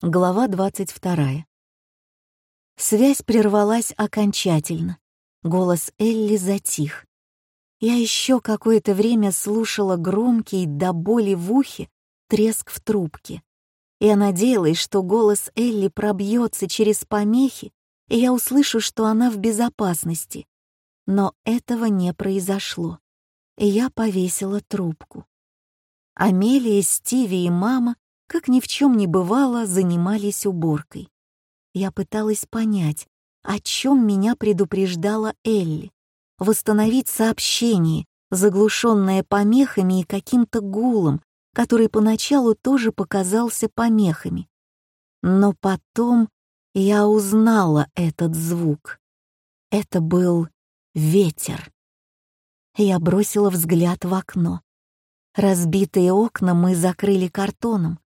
Глава 22. Связь прервалась окончательно. Голос Элли затих. Я еще какое-то время слушала громкий до боли в ухе треск в трубке. Я надеялась, что голос Элли пробьется через помехи, и я услышу, что она в безопасности. Но этого не произошло, и я повесила трубку. Амелия, Стиви и мама как ни в чем не бывало, занимались уборкой. Я пыталась понять, о чем меня предупреждала Элли. Восстановить сообщение, заглушенное помехами и каким-то гулом, который поначалу тоже показался помехами. Но потом я узнала этот звук. Это был ветер. Я бросила взгляд в окно. Разбитые окна мы закрыли картоном,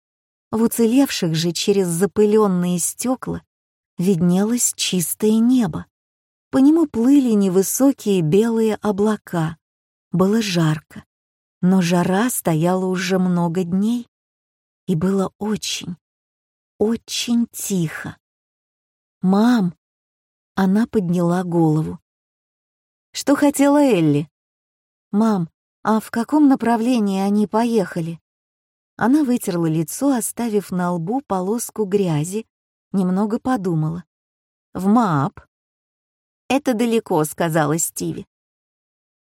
в уцелевших же через запыленные стекла виднелось чистое небо. По нему плыли невысокие белые облака. Было жарко, но жара стояла уже много дней, и было очень, очень тихо. «Мам!» Она подняла голову. «Что хотела Элли?» «Мам, а в каком направлении они поехали?» Она вытерла лицо, оставив на лбу полоску грязи, немного подумала. «В МАП?» «Это далеко», — сказала Стиви.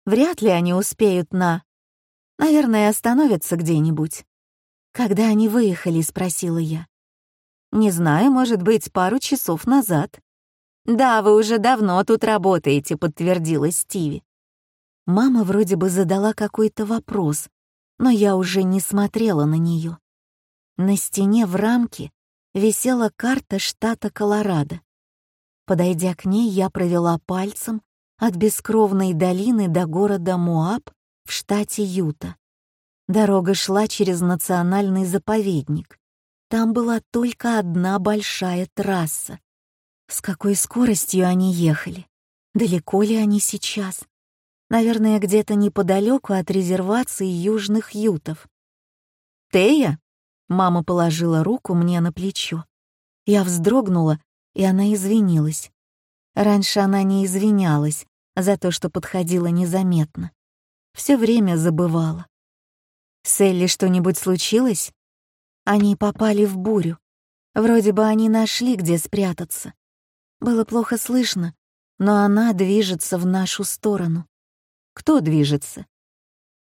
«Вряд ли они успеют на...» «Наверное, остановятся где-нибудь». «Когда они выехали?» — спросила я. «Не знаю, может быть, пару часов назад». «Да, вы уже давно тут работаете», — подтвердила Стиви. Мама вроде бы задала какой-то вопрос, но я уже не смотрела на нее. На стене в рамке висела карта штата Колорадо. Подойдя к ней, я провела пальцем от бескровной долины до города Муаб в штате Юта. Дорога шла через национальный заповедник. Там была только одна большая трасса. С какой скоростью они ехали? Далеко ли они сейчас? Наверное, где-то неподалеку от резервации южных ютов. «Тея?» — мама положила руку мне на плечо. Я вздрогнула, и она извинилась. Раньше она не извинялась за то, что подходила незаметно. Все время забывала. С Элли что-нибудь случилось? Они попали в бурю. Вроде бы они нашли, где спрятаться. Было плохо слышно, но она движется в нашу сторону. Кто движется?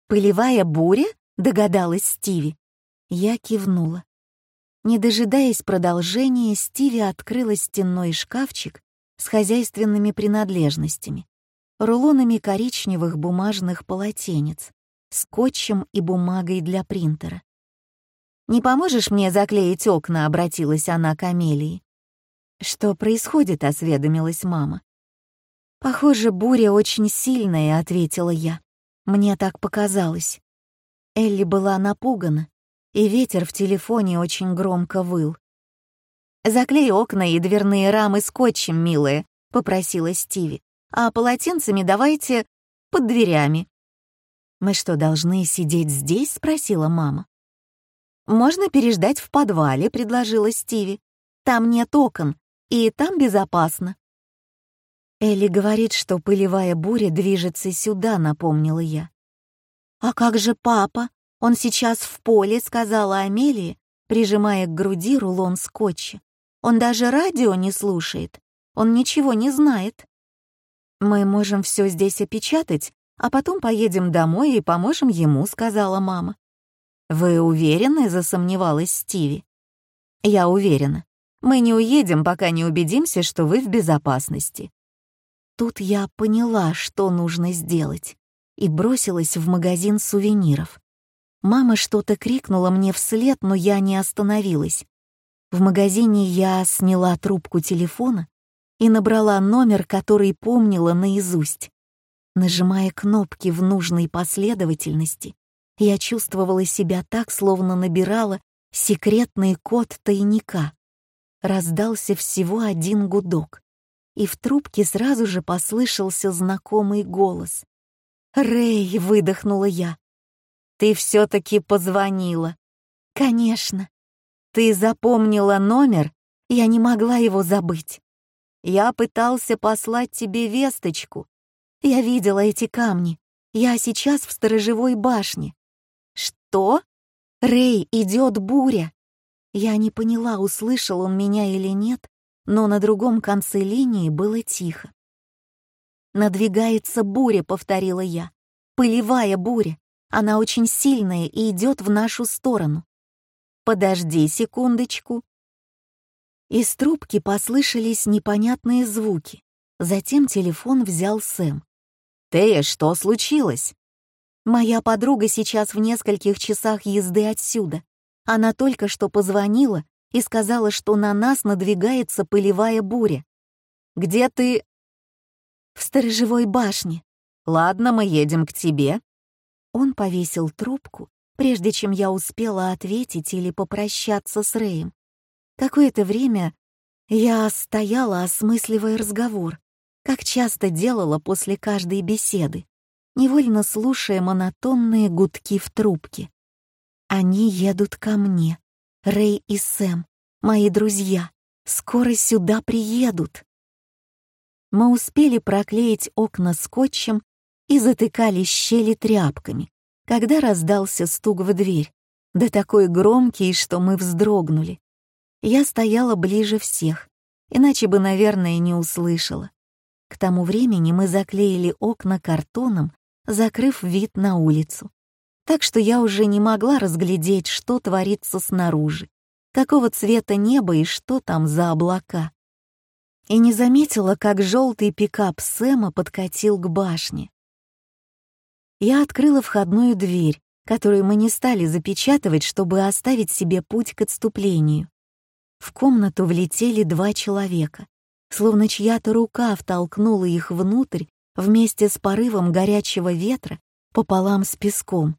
«Пылевая буря?» — догадалась Стиви. Я кивнула. Не дожидаясь продолжения, Стиви открыла стенной шкафчик с хозяйственными принадлежностями, рулонами коричневых бумажных полотенец, скотчем и бумагой для принтера. «Не поможешь мне заклеить окна?» — обратилась она к Амелии. «Что происходит?» — осведомилась мама. «Похоже, буря очень сильная», — ответила я. Мне так показалось. Элли была напугана, и ветер в телефоне очень громко выл. «Заклей окна и дверные рамы скотчем, милая», — попросила Стиви. «А полотенцами давайте под дверями». «Мы что, должны сидеть здесь?» — спросила мама. «Можно переждать в подвале», — предложила Стиви. «Там нет окон, и там безопасно». Элли говорит, что пылевая буря движется сюда, напомнила я. «А как же папа? Он сейчас в поле», — сказала Амелия, прижимая к груди рулон скотча. «Он даже радио не слушает. Он ничего не знает». «Мы можем все здесь опечатать, а потом поедем домой и поможем ему», — сказала мама. «Вы уверены?» — засомневалась Стиви. «Я уверена. Мы не уедем, пока не убедимся, что вы в безопасности. Тут я поняла, что нужно сделать, и бросилась в магазин сувениров. Мама что-то крикнула мне вслед, но я не остановилась. В магазине я сняла трубку телефона и набрала номер, который помнила наизусть. Нажимая кнопки в нужной последовательности, я чувствовала себя так, словно набирала секретный код тайника. Раздался всего один гудок и в трубке сразу же послышался знакомый голос. «Рэй!» — выдохнула я. «Ты все-таки позвонила». «Конечно». ты запомнила номер, я не могла его забыть. Я пытался послать тебе весточку. Я видела эти камни. Я сейчас в сторожевой башне. Что? Рэй, идет буря. Я не поняла, услышал он меня или нет, но на другом конце линии было тихо. «Надвигается буря», — повторила я. «Пылевая буря. Она очень сильная и идет в нашу сторону». «Подожди секундочку». Из трубки послышались непонятные звуки. Затем телефон взял Сэм. «Тея, что случилось?» «Моя подруга сейчас в нескольких часах езды отсюда. Она только что позвонила и сказала, что на нас надвигается пылевая буря. Где ты?» «В сторожевой башне». «Ладно, мы едем к тебе». Он повесил трубку, прежде чем я успела ответить или попрощаться с Рэем. Какое-то время я стояла, осмысливая разговор, как часто делала после каждой беседы, невольно слушая монотонные гудки в трубке. Они едут ко мне. Рэй и Сэм, мои друзья, скоро сюда приедут. Мы успели проклеить окна скотчем и затыкали щели тряпками, когда раздался стук в дверь, да такой громкий, что мы вздрогнули. Я стояла ближе всех, иначе бы, наверное, не услышала. К тому времени мы заклеили окна картоном, закрыв вид на улицу. Так что я уже не могла разглядеть, что творится снаружи, какого цвета небо и что там за облака. И не заметила, как желтый пикап Сэма подкатил к башне. Я открыла входную дверь, которую мы не стали запечатывать, чтобы оставить себе путь к отступлению. В комнату влетели два человека, словно чья-то рука втолкнула их внутрь вместе с порывом горячего ветра пополам с песком.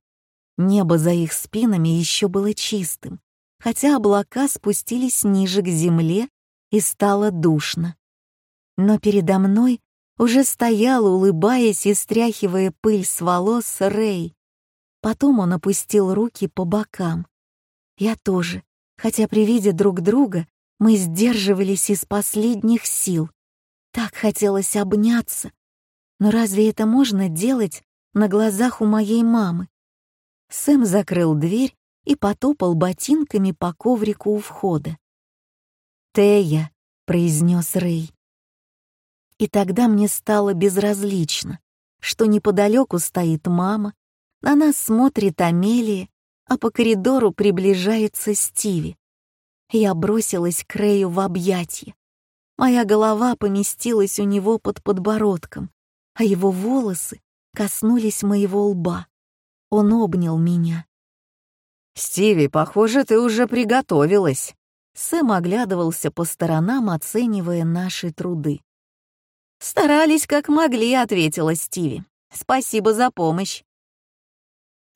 Небо за их спинами еще было чистым, хотя облака спустились ниже к земле и стало душно. Но передо мной уже стоял, улыбаясь и стряхивая пыль с волос, Рэй. Потом он опустил руки по бокам. Я тоже, хотя при виде друг друга мы сдерживались из последних сил. Так хотелось обняться. Но разве это можно делать на глазах у моей мамы? Сэм закрыл дверь и потопал ботинками по коврику у входа. «Тея», — произнес Рэй. И тогда мне стало безразлично, что неподалеку стоит мама, на нас смотрит Амелия, а по коридору приближается Стиви. Я бросилась к Рэю в объятья. Моя голова поместилась у него под подбородком, а его волосы коснулись моего лба. Он обнял меня. «Стиви, похоже, ты уже приготовилась». Сэм оглядывался по сторонам, оценивая наши труды. «Старались как могли», — ответила Стиви. «Спасибо за помощь».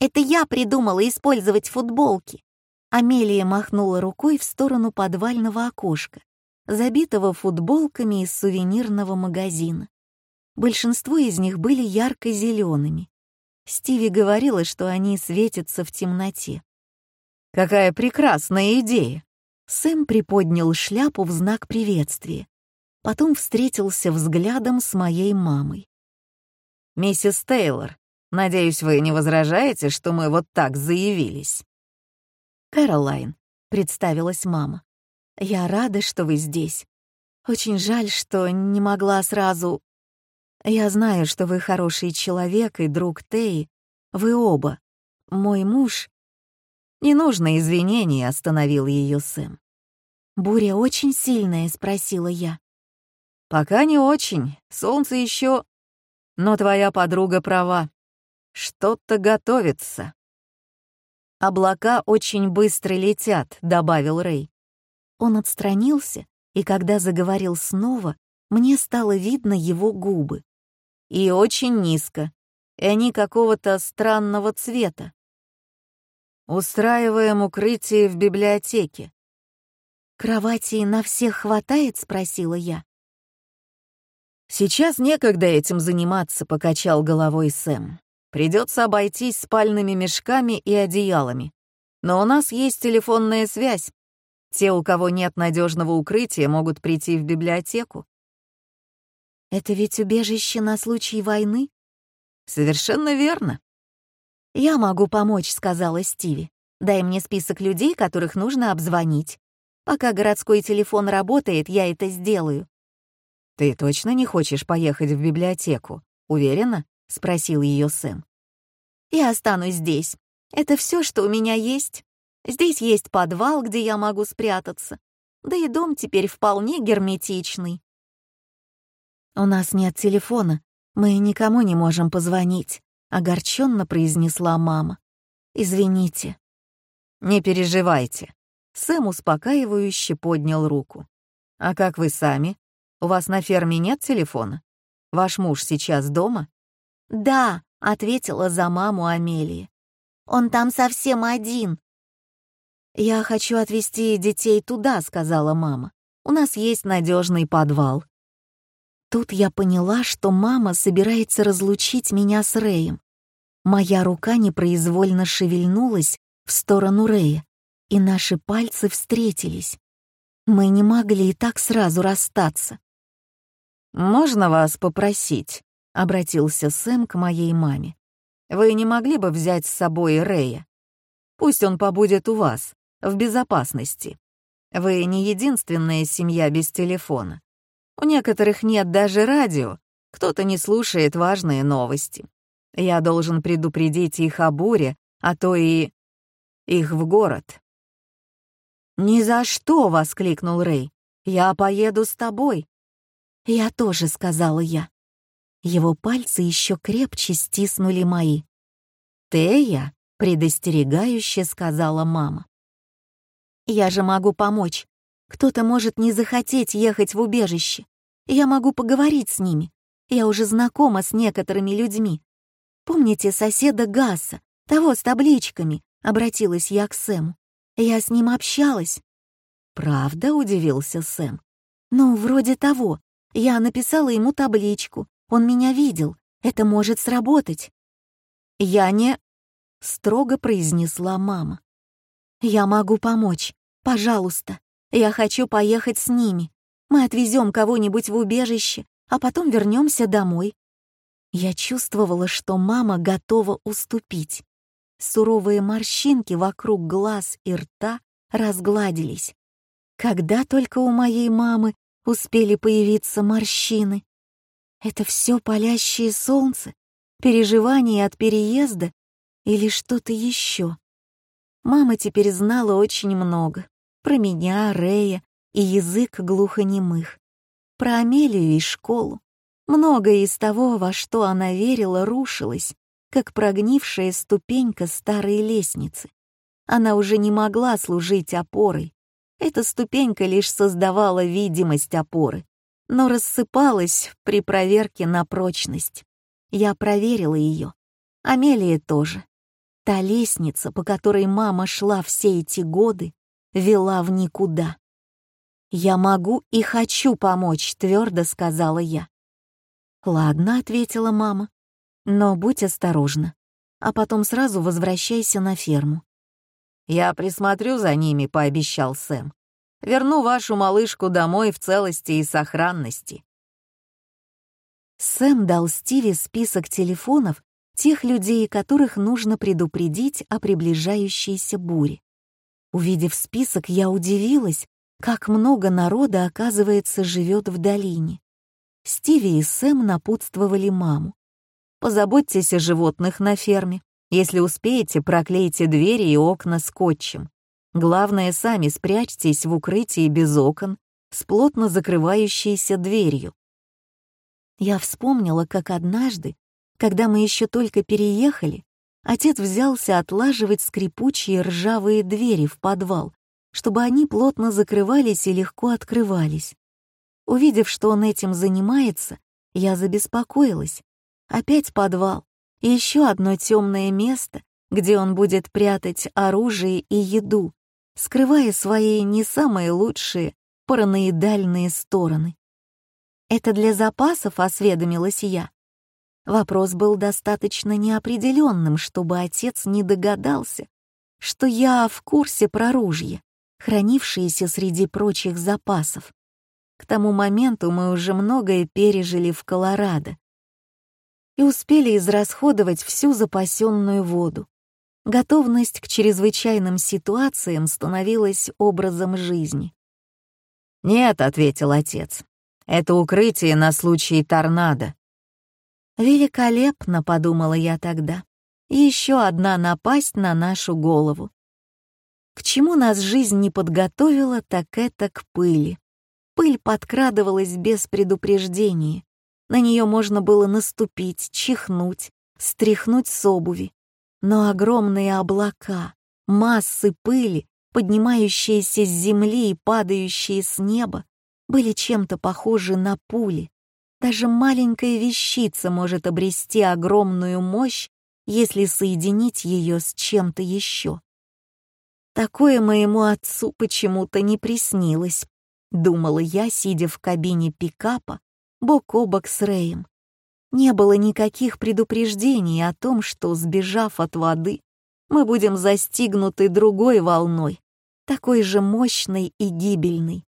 Это я придумала использовать футболки. Амелия махнула рукой в сторону подвального окошка, забитого футболками из сувенирного магазина. Большинство из них были ярко-зелеными. Стиви говорила, что они светятся в темноте. «Какая прекрасная идея!» Сэм приподнял шляпу в знак приветствия. Потом встретился взглядом с моей мамой. «Миссис Тейлор, Надеюсь, вы не возражаете, что мы вот так заявились?» «Кэролайн», — представилась мама. «Я рада, что вы здесь. Очень жаль, что не могла сразу... Я знаю, что вы хороший человек и друг Теи. Вы оба. Мой муж...» «Не нужно извинений», — остановил ее Сэм. «Буря очень сильная?» — спросила я. «Пока не очень. Солнце еще...» «Но твоя подруга права. Что-то готовится. «Облака очень быстро летят», — добавил Рэй. Он отстранился, и когда заговорил снова, мне стало видно его губы. И очень низко, и они какого-то странного цвета. «Устраиваем укрытие в библиотеке». «Кровати на всех хватает?» — спросила я. «Сейчас некогда этим заниматься», — покачал головой Сэм. Придется обойтись спальными мешками и одеялами. Но у нас есть телефонная связь. Те, у кого нет надежного укрытия, могут прийти в библиотеку. Это ведь убежище на случай войны? Совершенно верно. Я могу помочь, сказала Стиви. Дай мне список людей, которых нужно обзвонить. Пока городской телефон работает, я это сделаю. Ты точно не хочешь поехать в библиотеку? Уверена? спросил ее Сэм. Я останусь здесь. Это все, что у меня есть. Здесь есть подвал, где я могу спрятаться. Да и дом теперь вполне герметичный. «У нас нет телефона, мы никому не можем позвонить», — огорченно произнесла мама. «Извините». «Не переживайте». Сэм успокаивающе поднял руку. «А как вы сами? У вас на ферме нет телефона? Ваш муж сейчас дома?» «Да», — ответила за маму Амелия. «Он там совсем один, «Я хочу отвезти детей туда», — сказала мама. «У нас есть надежный подвал». Тут я поняла, что мама собирается разлучить меня с Рэем. Моя рука непроизвольно шевельнулась в сторону Рэя, и наши пальцы встретились. Мы не могли и так сразу расстаться. «Можно вас попросить?» — обратился Сэм к моей маме. «Вы не могли бы взять с собой Рэя? Пусть он побудет у вас в безопасности. Вы не единственная семья без телефона. У некоторых нет даже радио, кто-то не слушает важные новости. Я должен предупредить их о буре, а то и их в город. «Ни за что!» — воскликнул Рэй. «Я поеду с тобой». «Я тоже», — сказала я. Его пальцы еще крепче стиснули мои. «Тея», — предостерегающе сказала мама. Я же могу помочь. Кто-то может не захотеть ехать в убежище. Я могу поговорить с ними. Я уже знакома с некоторыми людьми. Помните соседа Гасса, того с табличками?» — обратилась я к Сэму. «Я с ним общалась». «Правда?» — удивился Сэм. «Ну, вроде того. Я написала ему табличку. Он меня видел. Это может сработать». «Я не...» — строго произнесла мама. «Я могу помочь. Пожалуйста. Я хочу поехать с ними. Мы отвезем кого-нибудь в убежище, а потом вернемся домой». Я чувствовала, что мама готова уступить. Суровые морщинки вокруг глаз и рта разгладились. Когда только у моей мамы успели появиться морщины? Это все палящее солнце, переживания от переезда или что-то еще? Мама теперь знала очень много. Про меня, Рея и язык глухонемых. Про Амелию и школу. Многое из того, во что она верила, рушилось, как прогнившая ступенька старой лестницы. Она уже не могла служить опорой. Эта ступенька лишь создавала видимость опоры, но рассыпалась при проверке на прочность. Я проверила ее. Амелия тоже. Та лестница, по которой мама шла все эти годы, вела в никуда. «Я могу и хочу помочь», — твердо сказала я. «Ладно», — ответила мама, — «но будь осторожна, а потом сразу возвращайся на ферму». «Я присмотрю за ними», — пообещал Сэм. «Верну вашу малышку домой в целости и сохранности». Сэм дал Стиве список телефонов тех людей, которых нужно предупредить о приближающейся буре. Увидев список, я удивилась, как много народа, оказывается, живет в долине. Стиви и Сэм напутствовали маму. «Позаботьтесь о животных на ферме. Если успеете, проклейте двери и окна скотчем. Главное, сами спрячьтесь в укрытии без окон, с плотно закрывающейся дверью». Я вспомнила, как однажды когда мы еще только переехали, отец взялся отлаживать скрипучие ржавые двери в подвал, чтобы они плотно закрывались и легко открывались. Увидев, что он этим занимается, я забеспокоилась. Опять подвал. Еще одно темное место, где он будет прятать оружие и еду, скрывая свои не самые лучшие параноидальные стороны. «Это для запасов?» — осведомилась я. Вопрос был достаточно неопределенным, чтобы отец не догадался, что я в курсе про ружье. хранившиеся среди прочих запасов. К тому моменту мы уже многое пережили в Колорадо и успели израсходовать всю запасенную воду. Готовность к чрезвычайным ситуациям становилась образом жизни. «Нет», — ответил отец, — «это укрытие на случай торнадо». «Великолепно», — подумала я тогда. «Еще одна напасть на нашу голову». К чему нас жизнь не подготовила, так это к пыли. Пыль подкрадывалась без предупреждения. На нее можно было наступить, чихнуть, стряхнуть с обуви. Но огромные облака, массы пыли, поднимающиеся с земли и падающие с неба, были чем-то похожи на пули. Даже маленькая вещица может обрести огромную мощь, если соединить ее с чем-то еще. Такое моему отцу почему-то не приснилось, думала я, сидя в кабине пикапа, бок о бок с Рэем не было никаких предупреждений о том, что, сбежав от воды, мы будем застигнуты другой волной, такой же мощной и гибельной.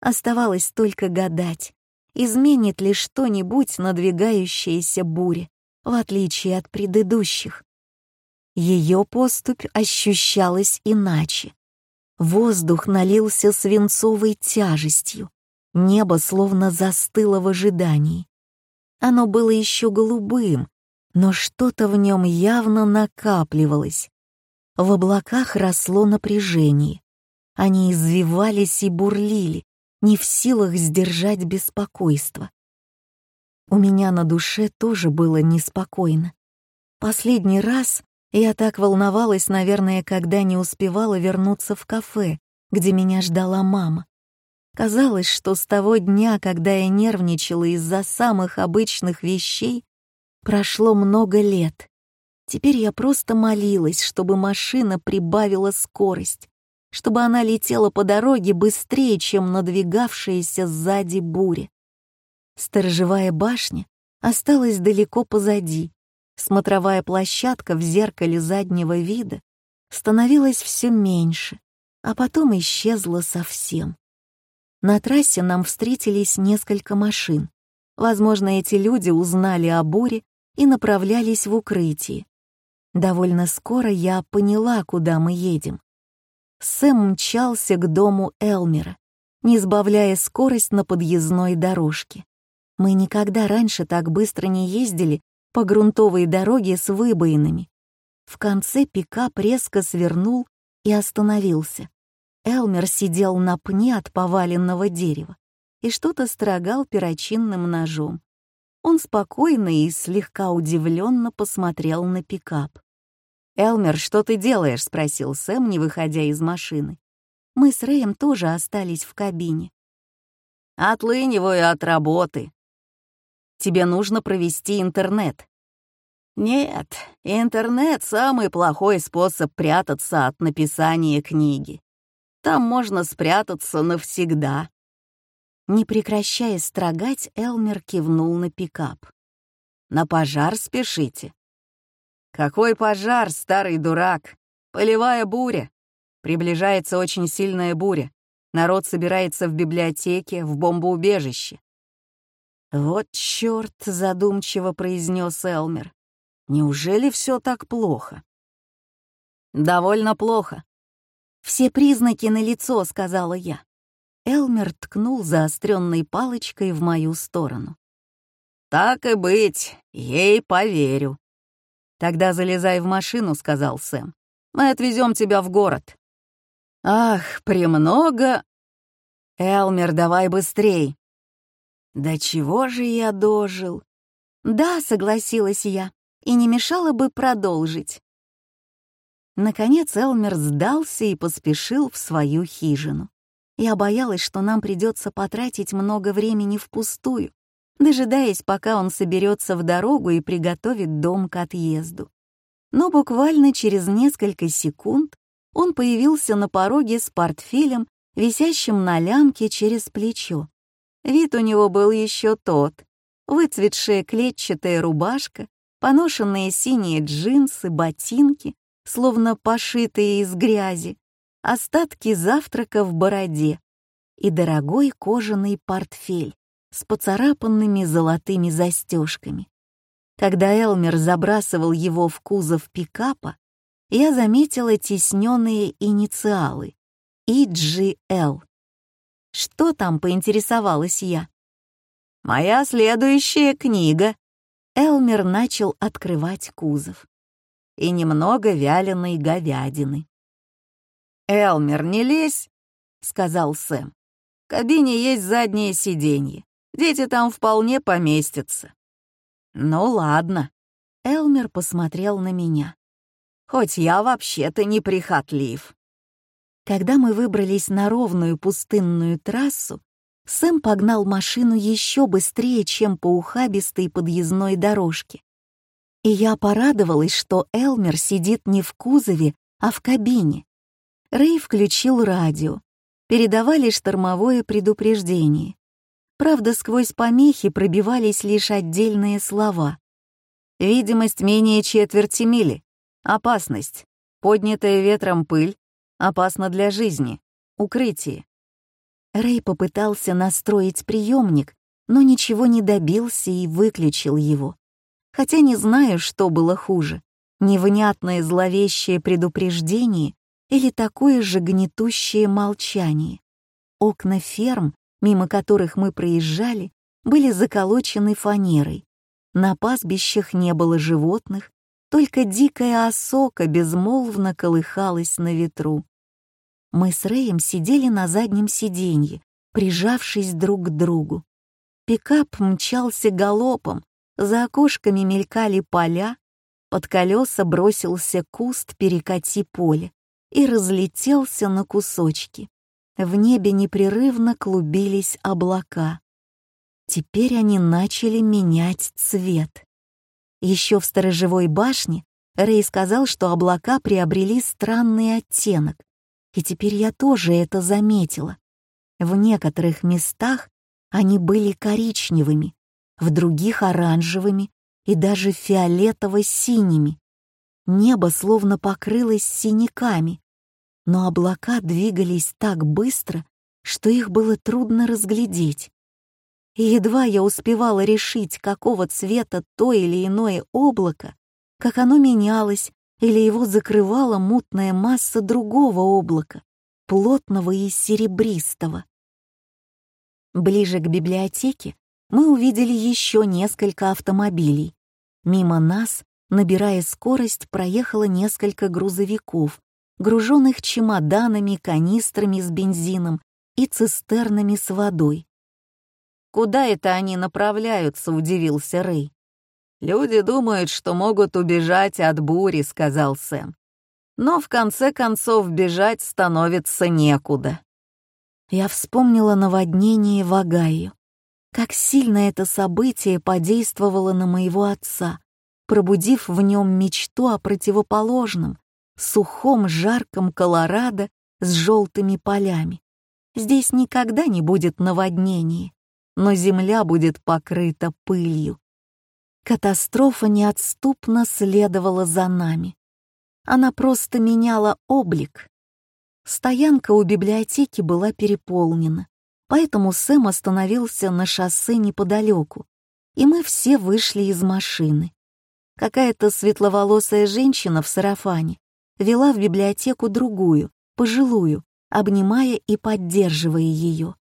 Оставалось только гадать, изменит ли что-нибудь надвигающаяся буря, в отличие от предыдущих. Ее поступь ощущалась иначе. Воздух налился свинцовой тяжестью, небо словно застыло в ожидании. Оно было еще голубым, но что-то в нем явно накапливалось. В облаках росло напряжение. Они извивались и бурлили, не в силах сдержать беспокойство. У меня на душе тоже было неспокойно. Последний раз я так волновалась, наверное, когда не успевала вернуться в кафе, где меня ждала мама. Казалось, что с того дня, когда я нервничала из-за самых обычных вещей, прошло много лет. Теперь я просто молилась, чтобы машина прибавила скорость, чтобы она летела по дороге быстрее, чем надвигавшаяся сзади буря. Сторожевая башня осталась далеко позади. Смотровая площадка в зеркале заднего вида становилась все меньше, а потом исчезла совсем. На трассе нам встретились несколько машин. Возможно, эти люди узнали о буре и направлялись в укрытие. Довольно скоро я поняла, куда мы едем. Сэм мчался к дому Элмера, не сбавляя скорость на подъездной дорожке. Мы никогда раньше так быстро не ездили по грунтовой дороге с выбоинами. В конце пикап резко свернул и остановился. Элмер сидел на пне от поваленного дерева и что-то строгал перочинным ножом. Он спокойно и слегка удивленно посмотрел на пикап. «Элмер, что ты делаешь?» — спросил Сэм, не выходя из машины. Мы с Рэем тоже остались в кабине. «Отлыниваю от работы. Тебе нужно провести интернет». «Нет, интернет — самый плохой способ прятаться от написания книги. Там можно спрятаться навсегда». Не прекращая строгать, Элмер кивнул на пикап. «На пожар спешите». «Какой пожар, старый дурак? Полевая буря. Приближается очень сильная буря. Народ собирается в библиотеке, в бомбоубежище». «Вот чёрт», — задумчиво произнес Элмер. «Неужели все так плохо?» «Довольно плохо. «Все признаки на лицо, сказала я. Элмер ткнул заостренной палочкой в мою сторону. «Так и быть, ей поверю». «Тогда залезай в машину», — сказал Сэм. «Мы отвезем тебя в город». «Ах, премного...» «Элмер, давай быстрей!» «Да чего же я дожил?» «Да», — согласилась я, и не мешало бы продолжить. Наконец Элмер сдался и поспешил в свою хижину. Я боялась, что нам придется потратить много времени впустую, дожидаясь, пока он соберется в дорогу и приготовит дом к отъезду. Но буквально через несколько секунд он появился на пороге с портфелем, висящим на лямке через плечо. Вид у него был еще тот. Выцветшая клетчатая рубашка, поношенные синие джинсы, ботинки, словно пошитые из грязи, остатки завтрака в бороде и дорогой кожаный портфель с поцарапанными золотыми застежками. Когда Элмер забрасывал его в кузов пикапа, я заметила тесненные инициалы — EGL. Что там, поинтересовалась я? «Моя следующая книга». Элмер начал открывать кузов. И немного вяленой говядины. «Элмер, не лезь», — сказал Сэм. «В кабине есть заднее сиденье. Дети там вполне поместятся». «Ну ладно». Элмер посмотрел на меня. «Хоть я вообще-то не прихотлив». Когда мы выбрались на ровную пустынную трассу, Сэм погнал машину еще быстрее, чем по ухабистой подъездной дорожке. И я порадовалась, что Элмер сидит не в кузове, а в кабине. Рэй включил радио. Передавали штормовое предупреждение. Правда, сквозь помехи пробивались лишь отдельные слова. Видимость менее четверти мили. Опасность. Поднятая ветром пыль. Опасно для жизни. Укрытие. Рэй попытался настроить приемник, но ничего не добился и выключил его. Хотя не знаю, что было хуже — невнятное зловещее предупреждение или такое же гнетущее молчание. Окна ферм, мимо которых мы проезжали, были заколочены фанерой. На пастбищах не было животных, только дикая осока безмолвно колыхалась на ветру. Мы с Рэем сидели на заднем сиденье, прижавшись друг к другу. Пикап мчался галопом, за окошками мелькали поля, под колеса бросился куст перекати поле и разлетелся на кусочки. В небе непрерывно клубились облака. Теперь они начали менять цвет. Еще в сторожевой башне Рэй сказал, что облака приобрели странный оттенок, и теперь я тоже это заметила. В некоторых местах они были коричневыми, в других — оранжевыми и даже фиолетово-синими. Небо словно покрылось синяками, но облака двигались так быстро, что их было трудно разглядеть. И едва я успевала решить, какого цвета то или иное облако, как оно менялось или его закрывала мутная масса другого облака, плотного и серебристого. Ближе к библиотеке мы увидели еще несколько автомобилей. Мимо нас, набирая скорость, проехало несколько грузовиков, груженных чемоданами, канистрами с бензином и цистернами с водой. «Куда это они направляются?» — удивился Рэй. «Люди думают, что могут убежать от бури», — сказал Сэм. «Но в конце концов бежать становится некуда». Я вспомнила наводнение в Огайо. Как сильно это событие подействовало на моего отца, пробудив в нем мечту о противоположном, сухом, жарком Колорадо с желтыми полями. Здесь никогда не будет наводнения, но земля будет покрыта пылью. Катастрофа неотступно следовала за нами. Она просто меняла облик. Стоянка у библиотеки была переполнена, поэтому Сэм остановился на шоссе неподалеку, и мы все вышли из машины. Какая-то светловолосая женщина в сарафане вела в библиотеку другую, пожилую, обнимая и поддерживая ее.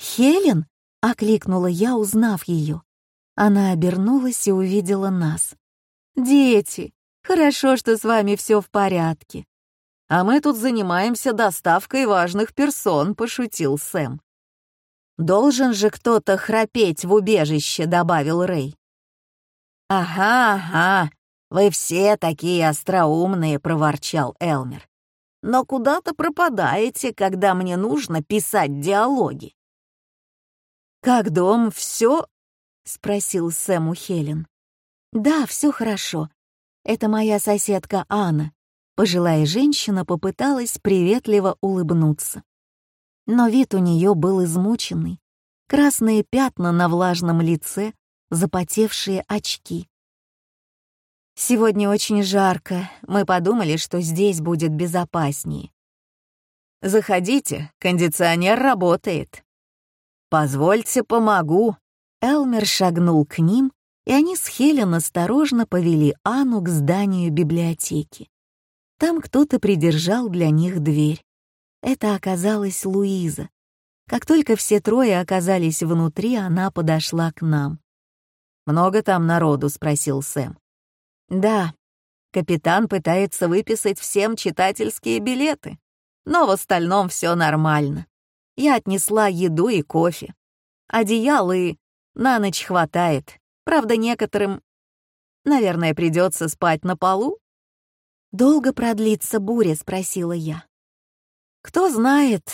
«Хелен?» — окликнула я, узнав ее. Она обернулась и увидела нас. «Дети, хорошо, что с вами все в порядке». «А мы тут занимаемся доставкой важных персон», — пошутил Сэм. «Должен же кто-то храпеть в убежище», — добавил Рэй. «Ага, ага, вы все такие остроумные», — проворчал Элмер. «Но куда-то пропадаете, когда мне нужно писать диалоги». «Как дом, все — спросил Сэм у Хелен. «Да, все хорошо. Это моя соседка Анна». Пожилая женщина попыталась приветливо улыбнуться. Но вид у нее был измученный. Красные пятна на влажном лице, запотевшие очки. «Сегодня очень жарко. Мы подумали, что здесь будет безопаснее. Заходите, кондиционер работает». «Позвольте, помогу». Элмер шагнул к ним, и они с Хелен осторожно повели Анну к зданию библиотеки. Там кто-то придержал для них дверь. Это оказалась Луиза. Как только все трое оказались внутри, она подошла к нам. «Много там народу?» — спросил Сэм. «Да, капитан пытается выписать всем читательские билеты, но в остальном все нормально. Я отнесла еду и кофе. Одеял и на ночь хватает. Правда, некоторым, наверное, придется спать на полу. «Долго продлится буря?» — спросила я. «Кто знает».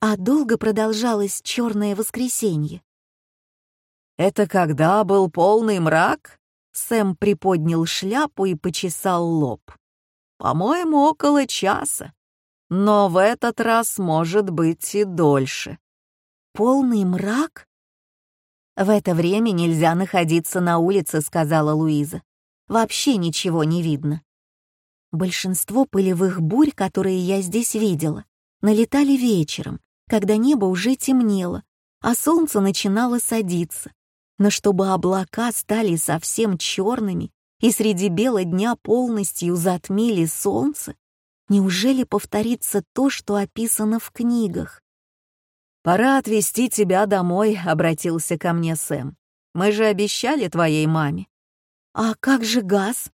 А долго продолжалось черное воскресенье. «Это когда был полный мрак?» Сэм приподнял шляпу и почесал лоб. «По-моему, около часа но в этот раз может быть и дольше. Полный мрак? В это время нельзя находиться на улице, сказала Луиза. Вообще ничего не видно. Большинство пылевых бурь, которые я здесь видела, налетали вечером, когда небо уже темнело, а солнце начинало садиться. Но чтобы облака стали совсем черными и среди бела дня полностью затмили солнце, Неужели повторится то, что описано в книгах? «Пора отвезти тебя домой», — обратился ко мне Сэм. «Мы же обещали твоей маме». «А как же газ?»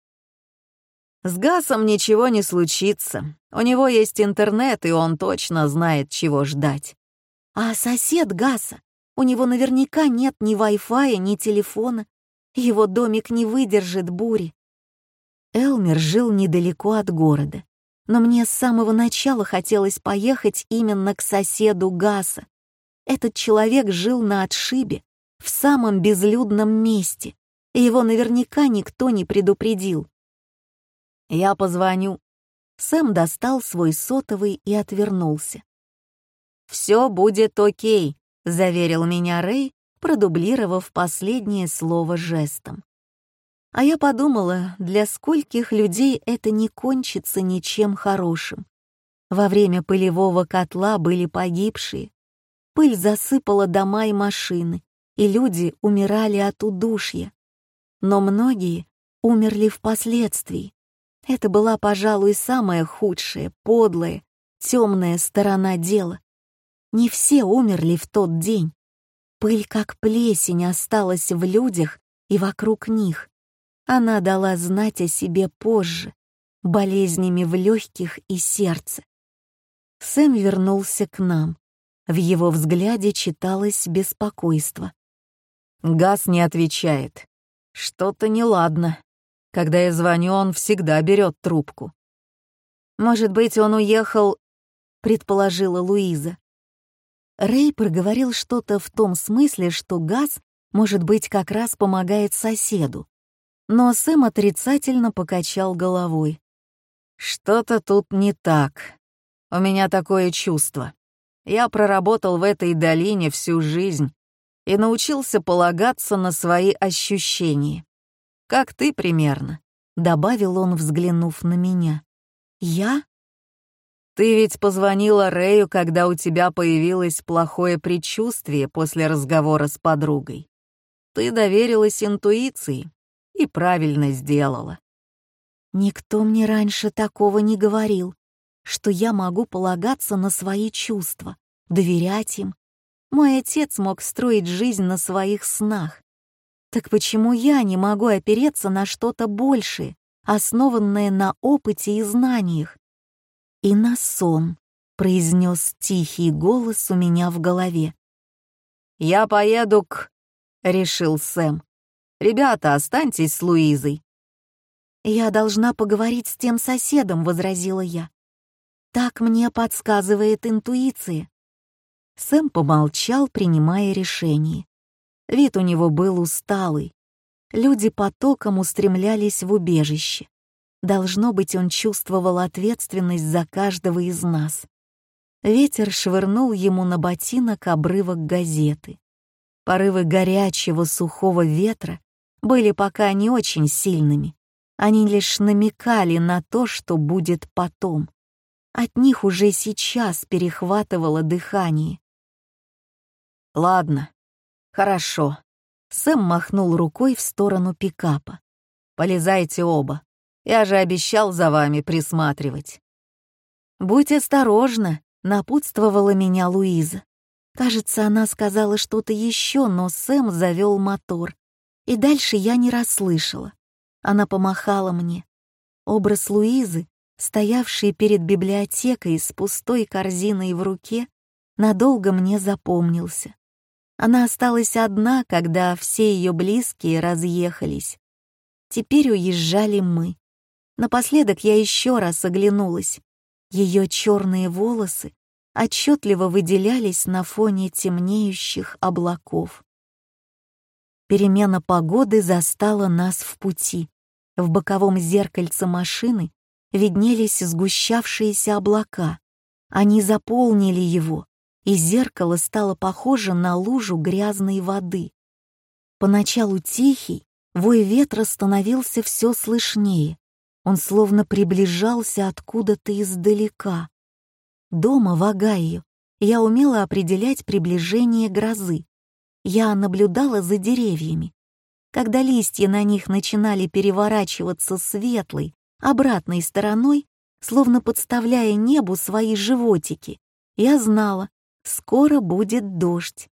«С газом ничего не случится. У него есть интернет, и он точно знает, чего ждать». «А сосед Гаса? У него наверняка нет ни Wi-Fi, ни телефона. Его домик не выдержит бури». Элмер жил недалеко от города но мне с самого начала хотелось поехать именно к соседу Гаса. Этот человек жил на отшибе, в самом безлюдном месте, его наверняка никто не предупредил. «Я позвоню». Сэм достал свой сотовый и отвернулся. «Все будет окей», — заверил меня Рэй, продублировав последнее слово жестом. А я подумала, для скольких людей это не кончится ничем хорошим. Во время пылевого котла были погибшие. Пыль засыпала дома и машины, и люди умирали от удушья. Но многие умерли впоследствии. Это была, пожалуй, самая худшая, подлая, темная сторона дела. Не все умерли в тот день. Пыль, как плесень, осталась в людях и вокруг них. Она дала знать о себе позже, болезнями в легких и сердце. Сэм вернулся к нам. В его взгляде читалось беспокойство. Газ не отвечает. Что-то неладно. Когда я звоню, он всегда берет трубку. «Может быть, он уехал...» — предположила Луиза. Рэй проговорил что-то в том смысле, что газ, может быть, как раз помогает соседу. Но Сэм отрицательно покачал головой. «Что-то тут не так. У меня такое чувство. Я проработал в этой долине всю жизнь и научился полагаться на свои ощущения. Как ты примерно», — добавил он, взглянув на меня. «Я?» «Ты ведь позвонила Рэю, когда у тебя появилось плохое предчувствие после разговора с подругой. Ты доверилась интуиции, и правильно сделала. Никто мне раньше такого не говорил, что я могу полагаться на свои чувства, доверять им. Мой отец мог строить жизнь на своих снах. Так почему я не могу опереться на что-то большее, основанное на опыте и знаниях? И на сон, произнес тихий голос у меня в голове. «Я поеду к...» — решил Сэм. «Ребята, останьтесь с Луизой». «Я должна поговорить с тем соседом», — возразила я. «Так мне подсказывает интуиция». Сэм помолчал, принимая решение. Вид у него был усталый. Люди потоком устремлялись в убежище. Должно быть, он чувствовал ответственность за каждого из нас. Ветер швырнул ему на ботинок обрывок газеты. Порывы горячего сухого ветра были пока не очень сильными. Они лишь намекали на то, что будет потом. От них уже сейчас перехватывало дыхание. «Ладно, хорошо». Сэм махнул рукой в сторону пикапа. «Полезайте оба. Я же обещал за вами присматривать». «Будь осторожна», — напутствовала меня Луиза. Кажется, она сказала что-то еще, но Сэм завел мотор. И дальше я не расслышала. Она помахала мне. Образ Луизы, стоявшей перед библиотекой с пустой корзиной в руке, надолго мне запомнился. Она осталась одна, когда все ее близкие разъехались. Теперь уезжали мы. Напоследок я еще раз оглянулась. Ее черные волосы отчетливо выделялись на фоне темнеющих облаков. Перемена погоды застала нас в пути. В боковом зеркальце машины виднелись сгущавшиеся облака. Они заполнили его, и зеркало стало похоже на лужу грязной воды. Поначалу тихий, вой ветра становился все слышнее. Он словно приближался откуда-то издалека. Дома в Огайо я умела определять приближение грозы. Я наблюдала за деревьями. Когда листья на них начинали переворачиваться светлой, обратной стороной, словно подставляя небу свои животики, я знала, скоро будет дождь.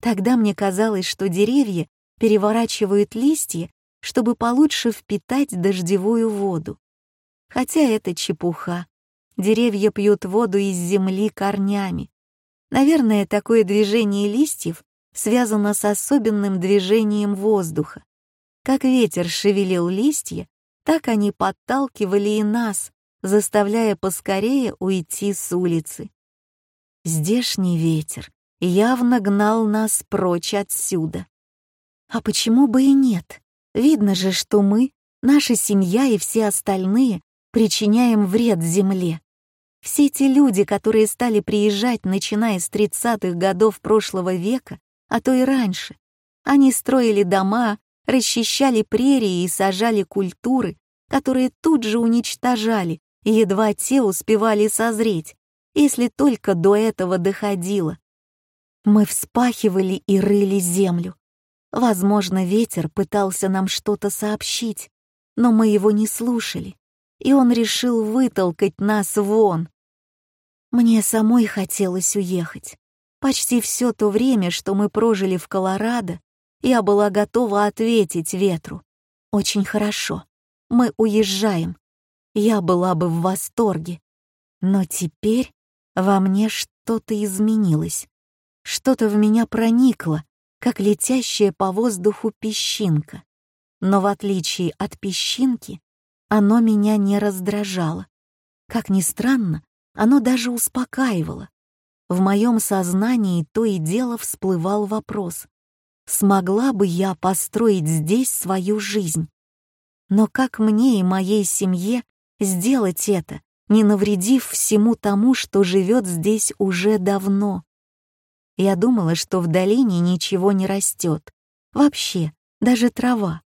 Тогда мне казалось, что деревья переворачивают листья, чтобы получше впитать дождевую воду. Хотя это чепуха. Деревья пьют воду из земли корнями. Наверное, такое движение листьев связано с особенным движением воздуха. Как ветер шевелил листья, так они подталкивали и нас, заставляя поскорее уйти с улицы. Здешний ветер явно гнал нас прочь отсюда. А почему бы и нет? Видно же, что мы, наша семья и все остальные причиняем вред земле. Все те люди, которые стали приезжать, начиная с 30-х годов прошлого века, а то и раньше, они строили дома, расчищали прерии и сажали культуры, которые тут же уничтожали, едва те успевали созреть, если только до этого доходило. Мы вспахивали и рыли землю. Возможно, ветер пытался нам что-то сообщить, но мы его не слушали, и он решил вытолкать нас вон. Мне самой хотелось уехать. Почти все то время, что мы прожили в Колорадо, я была готова ответить ветру. Очень хорошо. Мы уезжаем. Я была бы в восторге. Но теперь во мне что-то изменилось. Что-то в меня проникло, как летящая по воздуху песчинка. Но в отличие от песчинки, оно меня не раздражало. Как ни странно, оно даже успокаивало. В моем сознании то и дело всплывал вопрос, смогла бы я построить здесь свою жизнь? Но как мне и моей семье сделать это, не навредив всему тому, что живет здесь уже давно? Я думала, что в долине ничего не растет. Вообще, даже трава.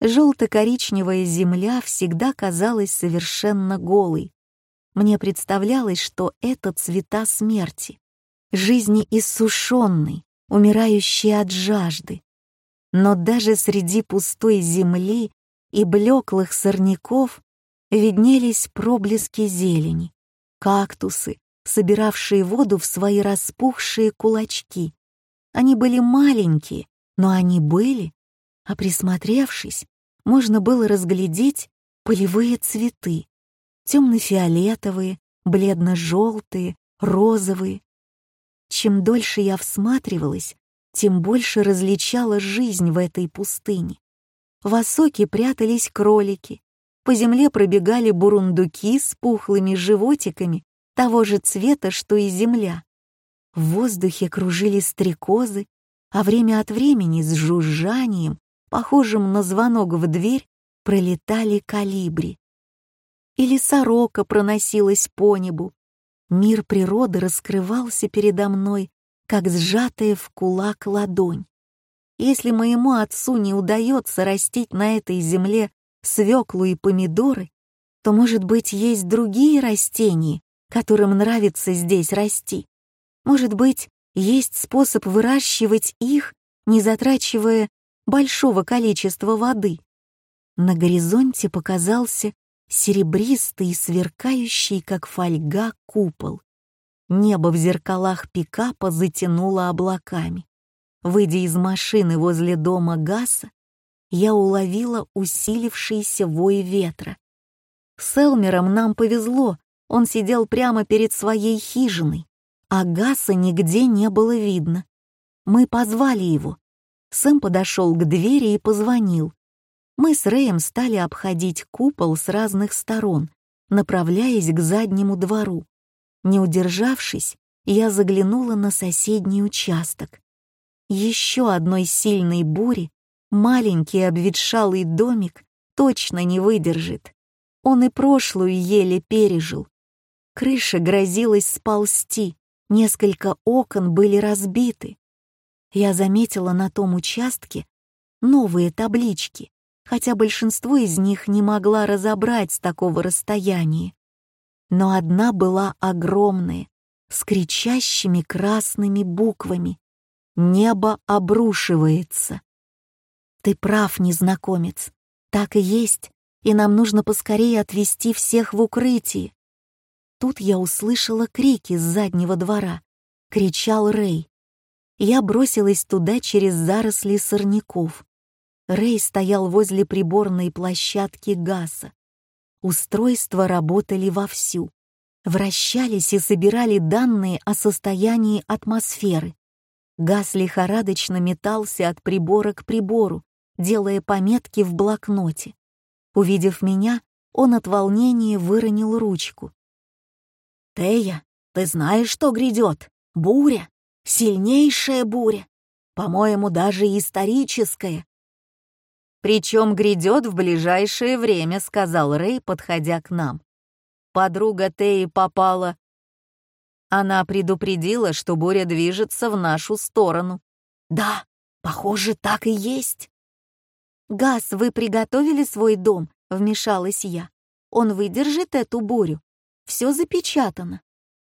Желто-коричневая земля всегда казалась совершенно голой. Мне представлялось, что это цвета смерти, жизни иссушенной, умирающей от жажды. Но даже среди пустой земли и блеклых сорняков виднелись проблески зелени, кактусы, собиравшие воду в свои распухшие кулачки. Они были маленькие, но они были, а присмотревшись, можно было разглядеть полевые цветы, темно-фиолетовые, бледно-желтые, розовые. Чем дольше я всматривалась, тем больше различала жизнь в этой пустыне. В осоке прятались кролики, по земле пробегали бурундуки с пухлыми животиками того же цвета, что и земля. В воздухе кружили стрекозы, а время от времени с жужжанием, похожим на звонок в дверь, пролетали калибри или сорока проносилась по небу. Мир природы раскрывался передо мной, как сжатая в кулак ладонь. Если моему отцу не удается растить на этой земле свеклу и помидоры, то, может быть, есть другие растения, которым нравится здесь расти. Может быть, есть способ выращивать их, не затрачивая большого количества воды. На горизонте показался серебристый, сверкающий, как фольга, купол. Небо в зеркалах пикапа затянуло облаками. Выйдя из машины возле дома Гаса, я уловила усилившийся вой ветра. С Элмером нам повезло, он сидел прямо перед своей хижиной, а Гаса нигде не было видно. Мы позвали его. Сэм подошел к двери и позвонил. Мы с Рэем стали обходить купол с разных сторон, направляясь к заднему двору. Не удержавшись, я заглянула на соседний участок. Еще одной сильной бури маленький обветшалый домик точно не выдержит. Он и прошлую еле пережил. Крыша грозилась сползти, несколько окон были разбиты. Я заметила на том участке новые таблички, хотя большинство из них не могла разобрать с такого расстояния. Но одна была огромная, с кричащими красными буквами. «Небо обрушивается». «Ты прав, незнакомец. Так и есть, и нам нужно поскорее отвезти всех в укрытие. Тут я услышала крики с заднего двора. Кричал Рэй. Я бросилась туда через заросли сорняков. Рэй стоял возле приборной площадки газа. Устройства работали вовсю. Вращались и собирали данные о состоянии атмосферы. Газ лихорадочно метался от прибора к прибору, делая пометки в блокноте. Увидев меня, он от волнения выронил ручку. «Тея, ты знаешь, что грядет? Буря! Сильнейшая буря! По-моему, даже историческая!» «Причем грядет в ближайшее время», — сказал Рэй, подходя к нам. Подруга Теи попала. Она предупредила, что буря движется в нашу сторону. «Да, похоже, так и есть». «Газ, вы приготовили свой дом?» — вмешалась я. «Он выдержит эту бурю?» Все запечатано.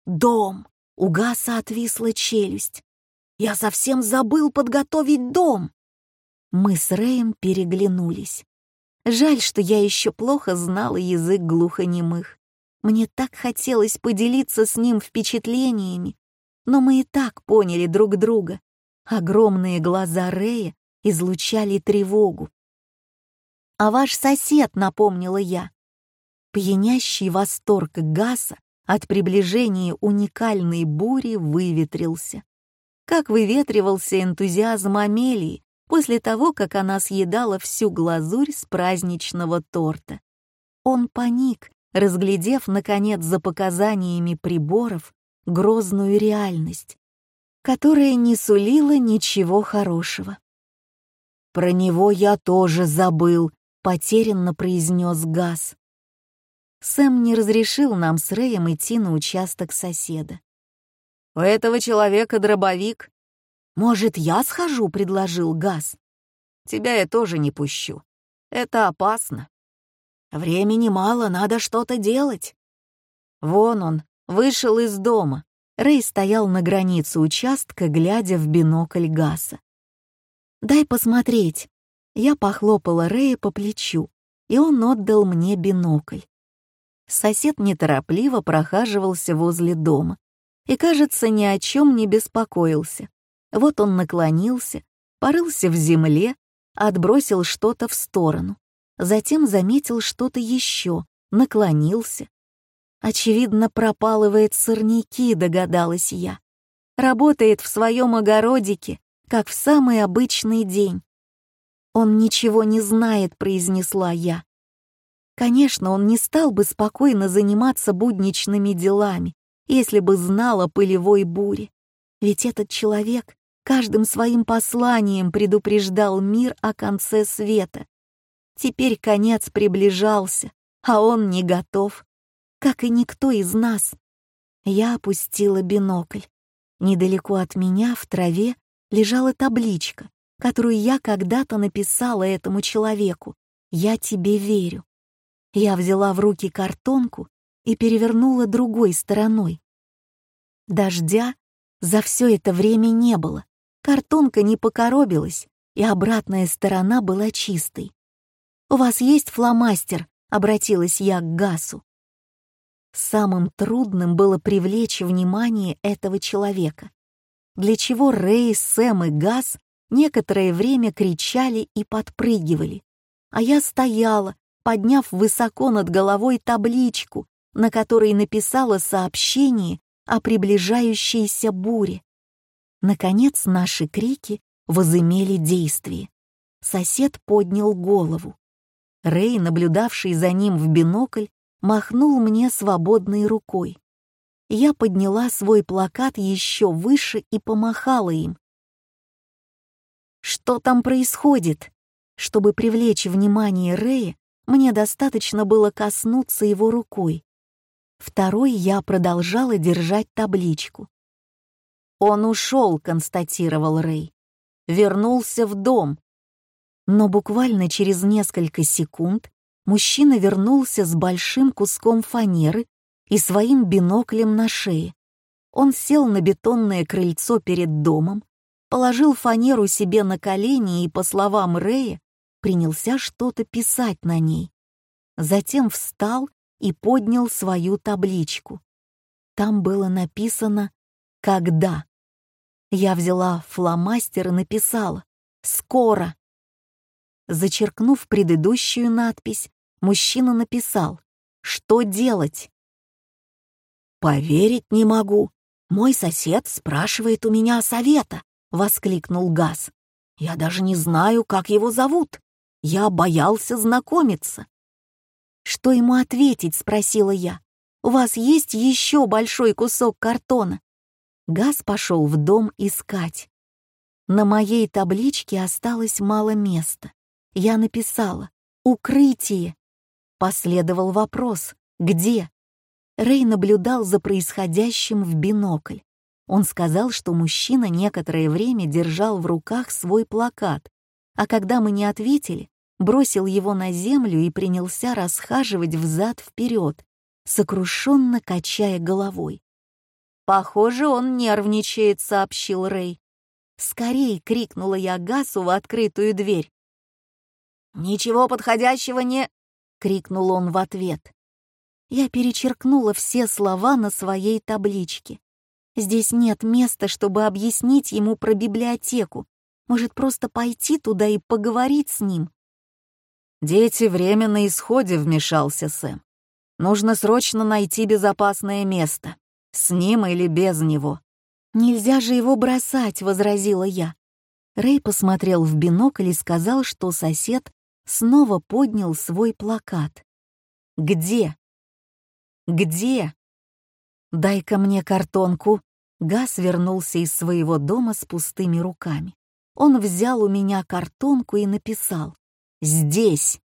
Дом! У Гаса отвисла челюсть. Я совсем забыл подготовить дом. Мы с Рэем переглянулись. Жаль, что я еще плохо знала язык глухонемых. Мне так хотелось поделиться с ним впечатлениями, но мы и так поняли друг друга. Огромные глаза Рэя излучали тревогу. «А ваш сосед», — напомнила я, Пьянящий восторг Гаса от приближения уникальной бури выветрился. Как выветривался энтузиазм Амелии после того, как она съедала всю глазурь с праздничного торта. Он паник, разглядев, наконец, за показаниями приборов грозную реальность, которая не сулила ничего хорошего. «Про него я тоже забыл», — потерянно произнес Газ. Сэм не разрешил нам с Рэем идти на участок соседа. «У этого человека дробовик». «Может, я схожу?» — предложил Газ. «Тебя я тоже не пущу. Это опасно. Времени мало, надо что-то делать». Вон он, вышел из дома. Рэй стоял на границе участка, глядя в бинокль Гаса. «Дай посмотреть». Я похлопала Рэя по плечу, и он отдал мне бинокль. Сосед неторопливо прохаживался возле дома и, кажется, ни о чем не беспокоился. Вот он наклонился, порылся в земле, отбросил что-то в сторону, затем заметил что-то еще, наклонился. Очевидно, пропалывает сорняки, догадалась я. Работает в своем огородике, как в самый обычный день. «Он ничего не знает», — произнесла я. Конечно, он не стал бы спокойно заниматься будничными делами, если бы знал о пылевой буре. Ведь этот человек каждым своим посланием предупреждал мир о конце света. Теперь конец приближался, а он не готов, как и никто из нас. Я опустила бинокль. Недалеко от меня в траве лежала табличка, которую я когда-то написала этому человеку. «Я тебе верю». Я взяла в руки картонку и перевернула другой стороной. Дождя за все это время не было, картонка не покоробилась, и обратная сторона была чистой. «У вас есть фломастер?» — обратилась я к Гасу. Самым трудным было привлечь внимание этого человека, для чего Рэй, Сэм и Гас некоторое время кричали и подпрыгивали, а я стояла, подняв высоко над головой табличку, на которой написала сообщение о приближающейся буре. Наконец наши крики возымели действие. Сосед поднял голову. Рэй, наблюдавший за ним в бинокль, махнул мне свободной рукой. Я подняла свой плакат еще выше и помахала им. Что там происходит? Чтобы привлечь внимание Рэя, мне достаточно было коснуться его рукой. Второй я продолжала держать табличку. «Он ушел», — констатировал Рэй. «Вернулся в дом». Но буквально через несколько секунд мужчина вернулся с большим куском фанеры и своим биноклем на шее. Он сел на бетонное крыльцо перед домом, положил фанеру себе на колени и, по словам Рэя, принялся что-то писать на ней. Затем встал и поднял свою табличку. Там было написано «Когда?». Я взяла фломастер и написала «Скоро». Зачеркнув предыдущую надпись, мужчина написал «Что делать?». «Поверить не могу. Мой сосед спрашивает у меня совета», — воскликнул Газ. «Я даже не знаю, как его зовут. Я боялся знакомиться». «Что ему ответить?» — спросила я. «У вас есть еще большой кусок картона?» Газ пошел в дом искать. На моей табличке осталось мало места. Я написала «Укрытие». Последовал вопрос «Где?». Рэй наблюдал за происходящим в бинокль. Он сказал, что мужчина некоторое время держал в руках свой плакат, а когда мы не ответили, бросил его на землю и принялся расхаживать взад-вперед, сокрушенно качая головой. «Похоже, он нервничает», — сообщил Рэй. «Скорей!» — крикнула я Гасу в открытую дверь. «Ничего подходящего не...» — крикнул он в ответ. Я перечеркнула все слова на своей табличке. Здесь нет места, чтобы объяснить ему про библиотеку. Может, просто пойти туда и поговорить с ним? «Дети, время на исходе», — вмешался Сэм. «Нужно срочно найти безопасное место. С ним или без него». «Нельзя же его бросать», — возразила я. Рэй посмотрел в бинокль и сказал, что сосед снова поднял свой плакат. «Где? Где?» «Дай-ка мне картонку». Газ вернулся из своего дома с пустыми руками. Он взял у меня картонку и написал здесь.